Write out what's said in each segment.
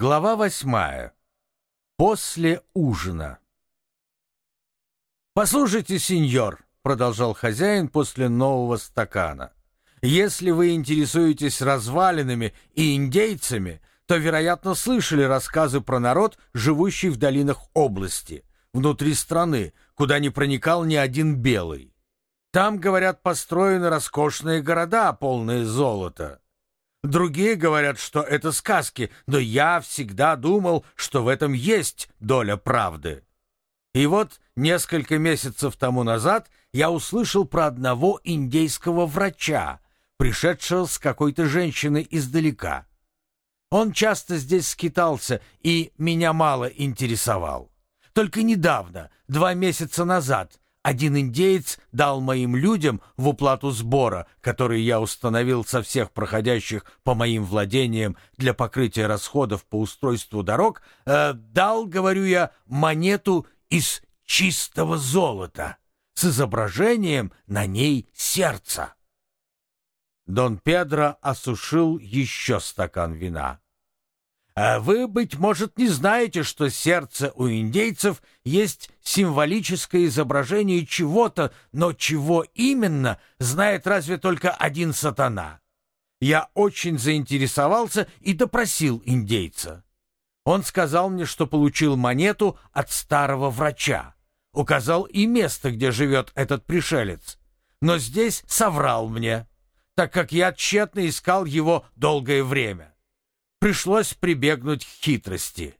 Глава восьмая. После ужина. «Послушайте, сеньор», — продолжал хозяин после нового стакана, «если вы интересуетесь развалинами и индейцами, то, вероятно, слышали рассказы про народ, живущий в долинах области, внутри страны, куда не проникал ни один белый. Там, говорят, построены роскошные города, полные золота». Другие говорят, что это сказки, но я всегда думал, что в этом есть доля правды. И вот несколько месяцев тому назад я услышал про одного индейского врача, пришедшего с какой-то женщиной издалека. Он часто здесь скитался и меня мало интересовал. Только недавно, два месяца назад, один индеец дал моим людям в уплату сбора, который я установил со всех проходящих по моим владениям для покрытия расходов по устройству дорог, э, дал, говорю я, монету из чистого золота с изображением на ней сердца. Дон Педро осушил еще стакан вина. А вы, быть может, не знаете, что сердце у индейцев есть символическое изображение чего-то, но чего именно, знает разве только один сатана. Я очень заинтересовался и допросил индейца. Он сказал мне, что получил монету от старого врача. Указал и место, где живет этот пришелец. Но здесь соврал мне, так как я тщетно искал его долгое время пришлось прибегнуть к хитрости.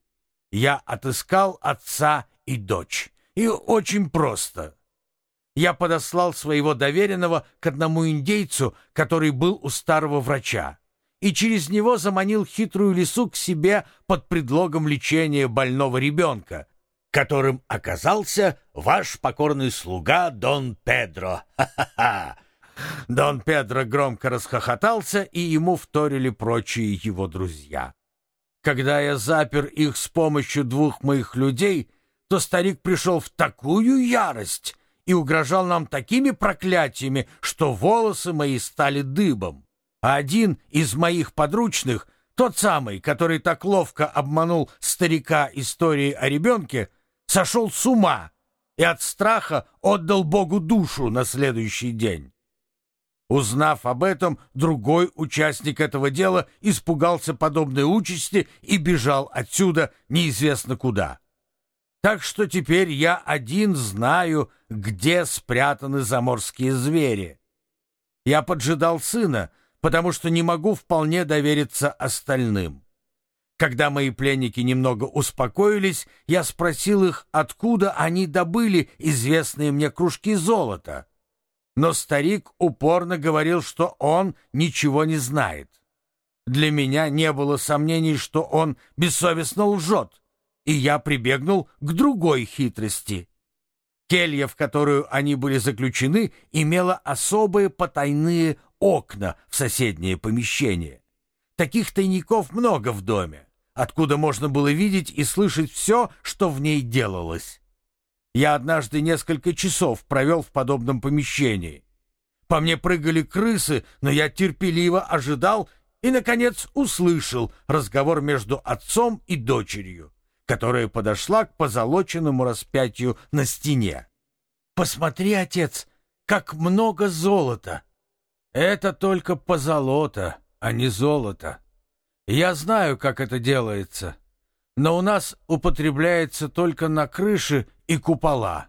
Я отыскал отца и дочь. И очень просто. Я подослал своего доверенного к одному индейцу, который был у старого врача, и через него заманил хитрую лису к себе под предлогом лечения больного ребенка, которым оказался ваш покорный слуга Дон Педро. Ха-ха-ха! Дон Педро громко расхохотался, и ему вторили прочие его друзья. Когда я запер их с помощью двух моих людей, то старик пришел в такую ярость и угрожал нам такими проклятиями, что волосы мои стали дыбом. А один из моих подручных, тот самый, который так ловко обманул старика историей о ребенке, сошел с ума и от страха отдал Богу душу на следующий день. Узнав об этом, другой участник этого дела испугался подобной участи и бежал отсюда неизвестно куда. Так что теперь я один знаю, где спрятаны заморские звери. Я поджидал сына, потому что не могу вполне довериться остальным. Когда мои пленники немного успокоились, я спросил их, откуда они добыли известные мне кружки золота но старик упорно говорил, что он ничего не знает. Для меня не было сомнений, что он бессовестно лжет, и я прибегнул к другой хитрости. Келья, в которую они были заключены, имела особые потайные окна в соседнее помещение. Таких тайников много в доме, откуда можно было видеть и слышать все, что в ней делалось. Я однажды несколько часов провел в подобном помещении. По мне прыгали крысы, но я терпеливо ожидал и, наконец, услышал разговор между отцом и дочерью, которая подошла к позолоченному распятию на стене. «Посмотри, отец, как много золота!» «Это только позолота, а не золото. Я знаю, как это делается, но у нас употребляется только на крыше и купола.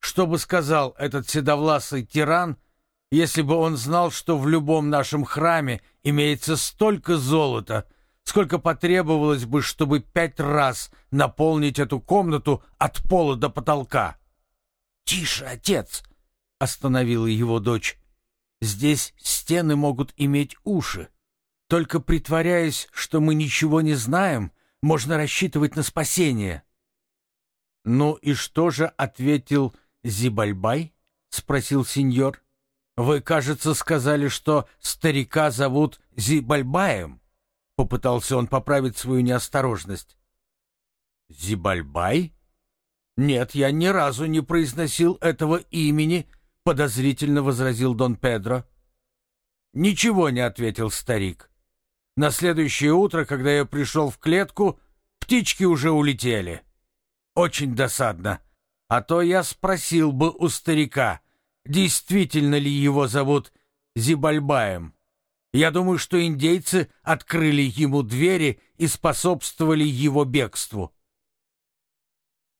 Что бы сказал этот седовласый тиран, если бы он знал, что в любом нашем храме имеется столько золота, сколько потребовалось бы, чтобы пять раз наполнить эту комнату от пола до потолка? «Тише, отец!» — остановила его дочь. «Здесь стены могут иметь уши. Только притворяясь, что мы ничего не знаем, можно рассчитывать на спасение». «Ну и что же ответил Зибальбай?» — спросил сеньор. «Вы, кажется, сказали, что старика зовут Зибальбаем?» Попытался он поправить свою неосторожность. «Зибальбай? Нет, я ни разу не произносил этого имени», — подозрительно возразил Дон Педро. «Ничего не ответил старик. На следующее утро, когда я пришел в клетку, птички уже улетели. Очень досадно. А то я спросил бы у старика, действительно ли его зовут Зибальбаем. Я думаю, что индейцы открыли ему двери и способствовали его бегству.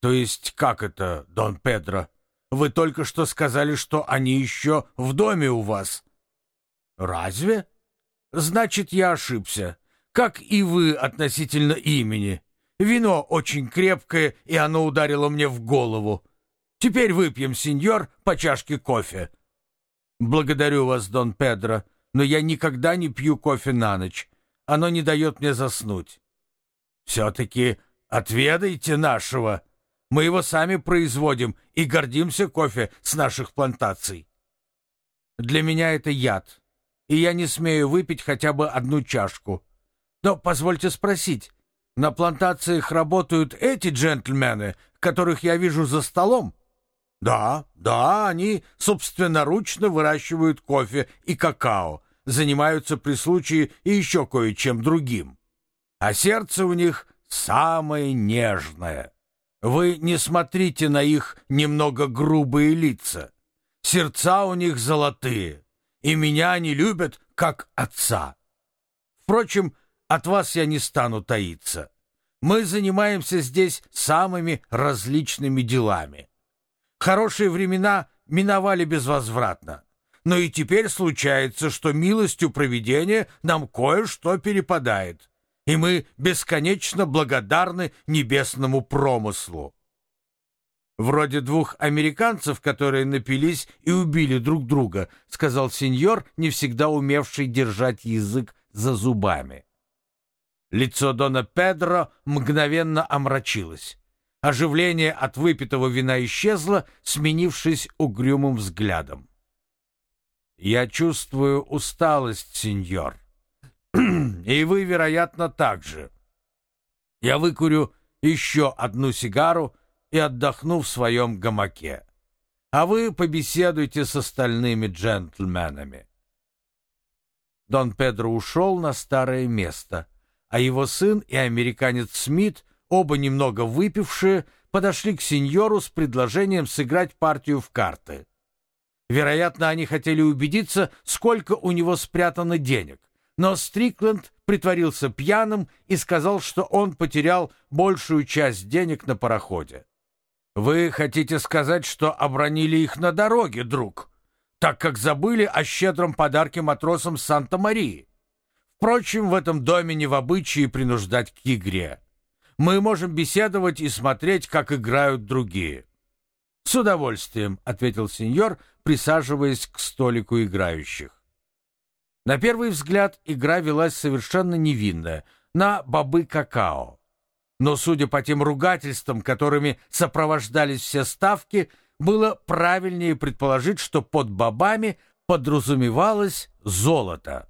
То есть как это, Дон Педро? Вы только что сказали, что они еще в доме у вас. Разве? Значит, я ошибся. Как и вы относительно имени. Вино очень крепкое, и оно ударило мне в голову. Теперь выпьем, сеньор, по чашке кофе. Благодарю вас, Дон Педро, но я никогда не пью кофе на ночь. Оно не дает мне заснуть. Все-таки отведайте нашего. Мы его сами производим и гордимся кофе с наших плантаций. Для меня это яд, и я не смею выпить хотя бы одну чашку. Но позвольте спросить, на плантациях работают эти джентльмены, которых я вижу за столом? Да, да, они собственноручно выращивают кофе и какао, занимаются при случае и еще кое-чем другим. А сердце у них самое нежное. Вы не смотрите на их немного грубые лица. Сердца у них золотые, и меня они любят как отца. Впрочем, от вас я не стану таиться. Мы занимаемся здесь самыми различными делами. Хорошие времена миновали безвозвратно. Но и теперь случается, что милостью провидения нам кое-что перепадает, и мы бесконечно благодарны небесному промыслу. «Вроде двух американцев, которые напились и убили друг друга», сказал сеньор, не всегда умевший держать язык за зубами. Лицо Дона Педро мгновенно омрачилось. Оживление от выпитого вина исчезло, сменившись угрюмым взглядом. «Я чувствую усталость, сеньор. И вы, вероятно, так же. Я выкурю еще одну сигару и отдохну в своем гамаке. А вы побеседуйте с остальными джентльменами». Дон Педро ушел на старое место — а его сын и американец Смит, оба немного выпившие, подошли к сеньору с предложением сыграть партию в карты. Вероятно, они хотели убедиться, сколько у него спрятано денег. Но Стрикленд притворился пьяным и сказал, что он потерял большую часть денег на пароходе. «Вы хотите сказать, что обронили их на дороге, друг, так как забыли о щедром подарке матросам Санта-Марии?» Впрочем, в этом доме не в обычае принуждать к игре. Мы можем беседовать и смотреть, как играют другие. С удовольствием, ответил сеньор, присаживаясь к столику играющих. На первый взгляд игра велась совершенно невинная, на бобы какао. Но, судя по тем ругательствам, которыми сопровождались все ставки, было правильнее предположить, что под бобами подразумевалось золото.